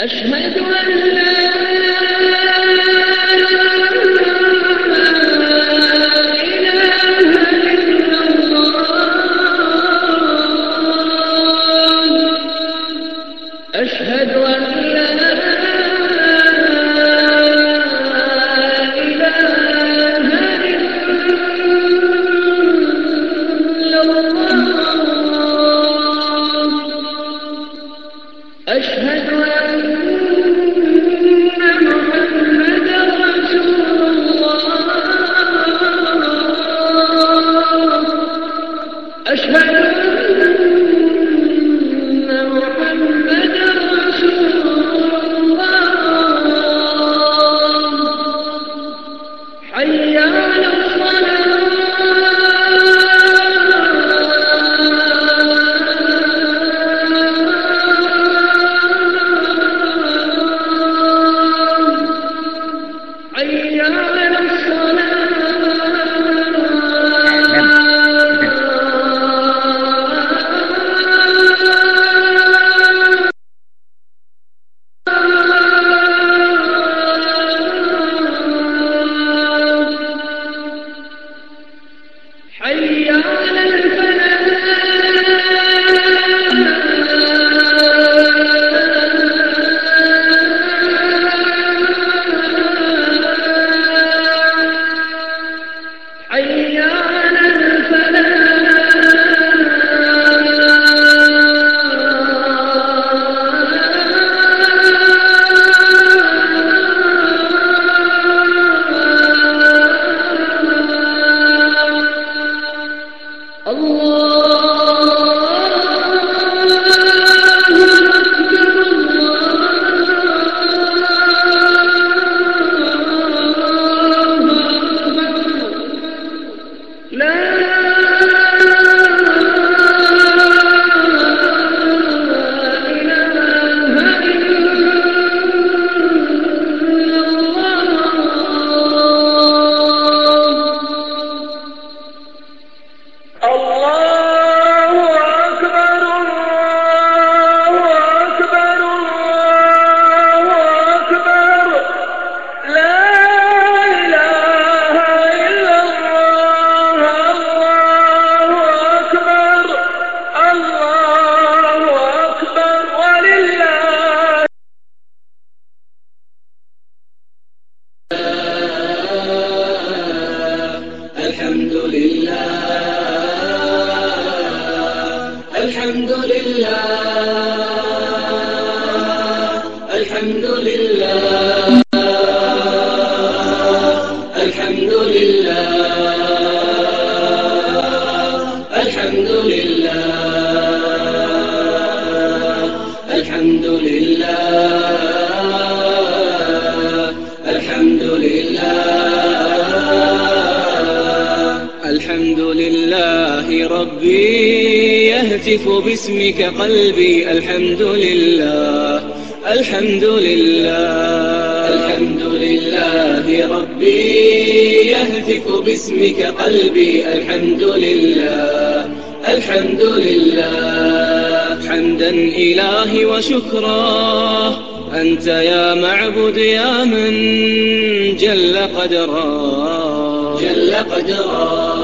أشهد أن لا أشهد Hallelujah. الحمد لله الحمد لله الحمد لله الحمد لله الحمد لله الحمد لله ربي يهتف باسمك قلبي الحمد لله. الحمد لله. الحمد لله ربي يهتف باسمك قلبي. الحمد لله. الحمد لله. حمدا إلهي وشكرا. أنت يا معبد يا من جل قدرا. جل قدرا.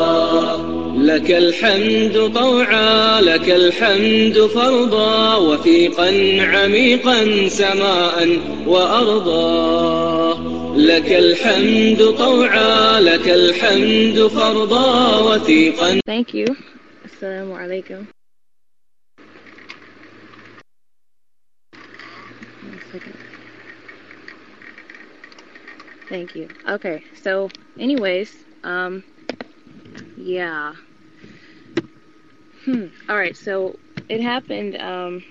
لك الحمد طوعا لك الحمد فرضا وثيقا عميقا سماء وأرضا لك الحمد طوعا لك الحمد فرضا وثيقا Thank you. One second. Thank you. Okay, so anyways, um yeah. Hmm. Alright, so it happened um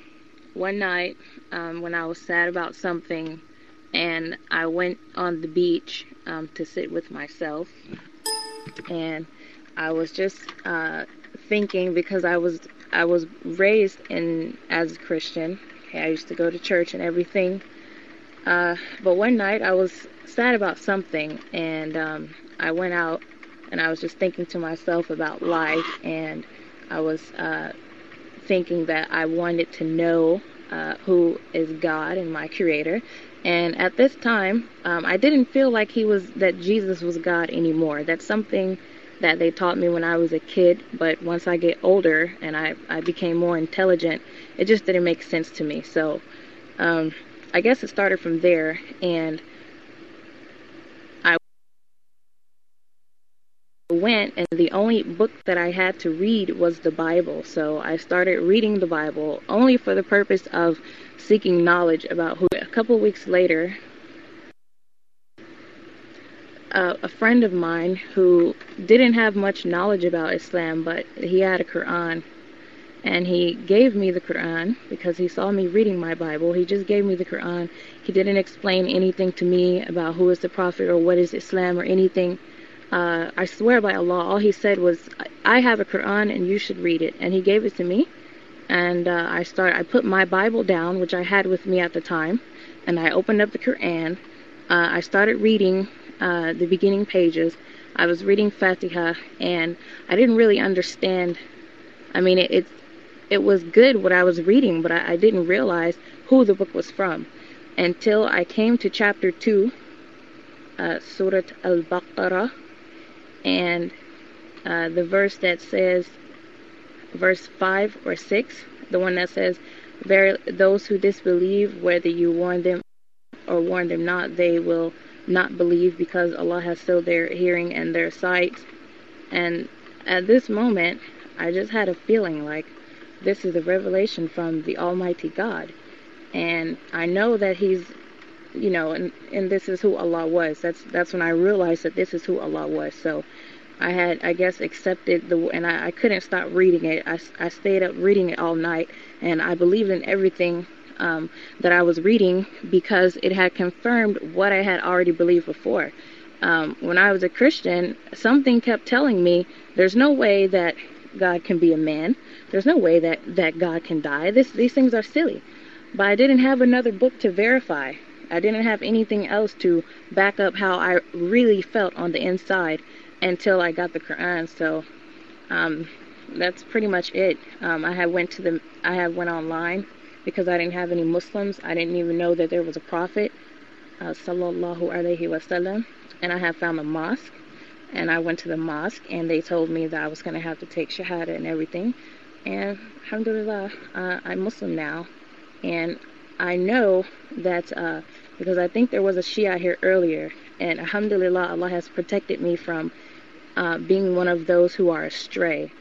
one night um when I was sad about something and I went on the beach um to sit with myself and I was just uh thinking because I was I was raised in as a Christian. I used to go to church and everything. Uh, but one night I was sad about something, and um, I went out and I was just thinking to myself about life, and I was uh, thinking that I wanted to know uh, who is God and my creator. And at this time, um, I didn't feel like he was that Jesus was God anymore. That's something that they taught me when I was a kid, but once I get older and I, I became more intelligent, it just didn't make sense to me. So um, I guess it started from there, and went, and the only book that I had to read was the Bible. So I started reading the Bible only for the purpose of seeking knowledge about who. A couple weeks later, uh, a friend of mine who didn't have much knowledge about Islam, but he had a Quran. And he gave me the Quran because he saw me reading my Bible. He just gave me the Quran. He didn't explain anything to me about who is the Prophet or what is Islam or anything. Uh, I swear by Allah, all he said was, I have a Quran and you should read it. And he gave it to me. And uh, I start. I put my Bible down, which I had with me at the time, and I opened up the Quran. Uh, I started reading uh, the beginning pages. I was reading Fatiha, and I didn't really understand. I mean, it it, it was good what I was reading, but I, I didn't realize who the book was from until I came to chapter two, uh, Surat al-Baqarah, and uh, the verse that says, verse five or six, the one that says, "Very those who disbelieve, whether you warn them or warn them not, they will." not believe because Allah has still their hearing and their sight. And at this moment, I just had a feeling like this is a revelation from the Almighty God. And I know that He's, you know, and, and this is who Allah was. That's that's when I realized that this is who Allah was. So I had, I guess, accepted the, and I, I couldn't stop reading it. I, I stayed up reading it all night, and I believed in everything um, that I was reading because it had confirmed what I had already believed before. Um, when I was a Christian, something kept telling me there's no way that God can be a man. There's no way that, that God can die. This, these things are silly. But I didn't have another book to verify. I didn't have anything else to back up how I really felt on the inside until I got the Quran. So um, that's pretty much it. Um, I had went to the I had went online because I didn't have any Muslims. I didn't even know that there was a prophet, uh, sallallahu alaihi wasallam, and I have found a mosque. And I went to the mosque, and they told me that I was going to have to take shahada and everything. And alhamdulillah, uh, I'm Muslim now, and I know that uh, because I think there was a Shia here earlier, and alhamdulillah, Allah has protected me from uh, being one of those who are astray.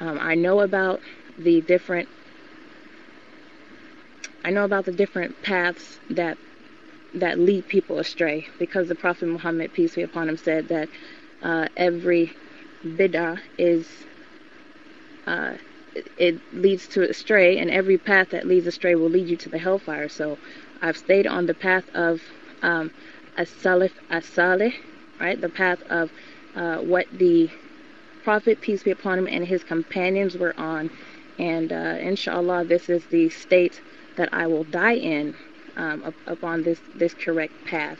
Um, I know about the different I know about the different paths that that lead people astray because the Prophet Muhammad, peace be upon him, said that uh, every bid'ah is uh, it leads to astray, and every path that leads astray will lead you to the hellfire. So I've stayed on the path of um, as-salif as-salih, right? The path of uh, what the Prophet, peace be upon him, and his companions were on. And uh, inshallah, this is the state that I will die in um, up, upon this, this correct path.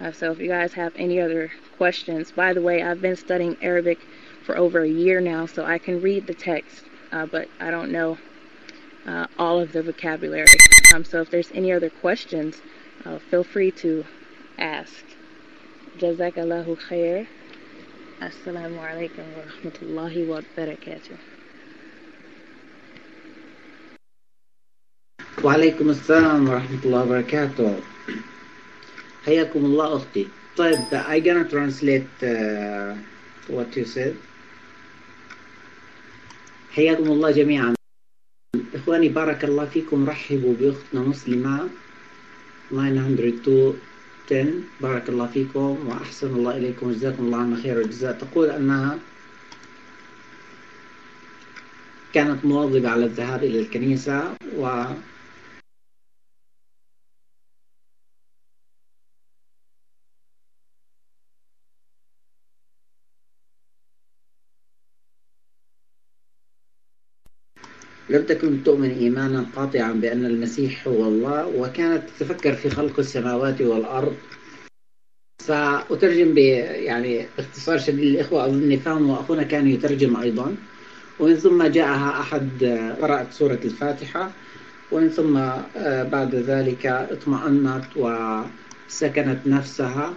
Uh, so if you guys have any other questions, by the way, I've been studying Arabic for over a year now, so I can read the text, uh, but I don't know uh, all of the vocabulary. Um, so if there's any other questions, uh, feel free to ask. Jazakallahu khair. Assalamu alaikum wa rahmatullahi wa barakatuh. وعليكم السلام ورحمة الله وبركاته حياكم الله أختي طيب I gonna translate uh, what you said حياكم الله جميعا. إخواني بارك الله فيكم. رحبوا بأختنا مسلمة. 902 بارك الله فيكم وأحسن الله إليكم. وجزاكم الله عنا خير الجزاء تقول أنها كانت مواظبة على الذهاب إلى الكنيسة و لم تكن تؤمن إيمانا قاطعا بأن المسيح هو الله وكانت تتفكر في خلق السماوات والأرض. سأترجم يعني باختصار شديد الإخوة أظن فهموا وأخونا كان يترجم أيضا. ومن ثم جاءها أحد قرأت سورة الفاتحة. ومن ثم آه، بعد ذلك اطمأنت وسكنت نفسها.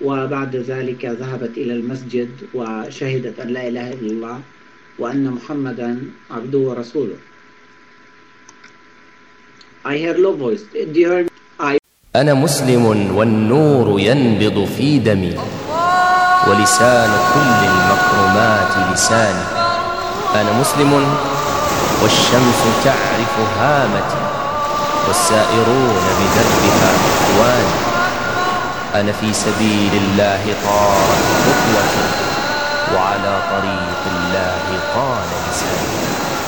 وبعد ذلك ذهبت إلى المسجد وشهدت أن لا إله إلا الله. وأن محمدا عبده ورسوله I hear low voice. Do you hear me? I أنا مسلم والنور ينبض في دمي ولسان كل المكرمات لساني أنا مسلم والشمس تعرف هامتي والسائرون بدربها إخواني أنا في سبيل الله طارت خطوتي وعلى طريق الله قال لساني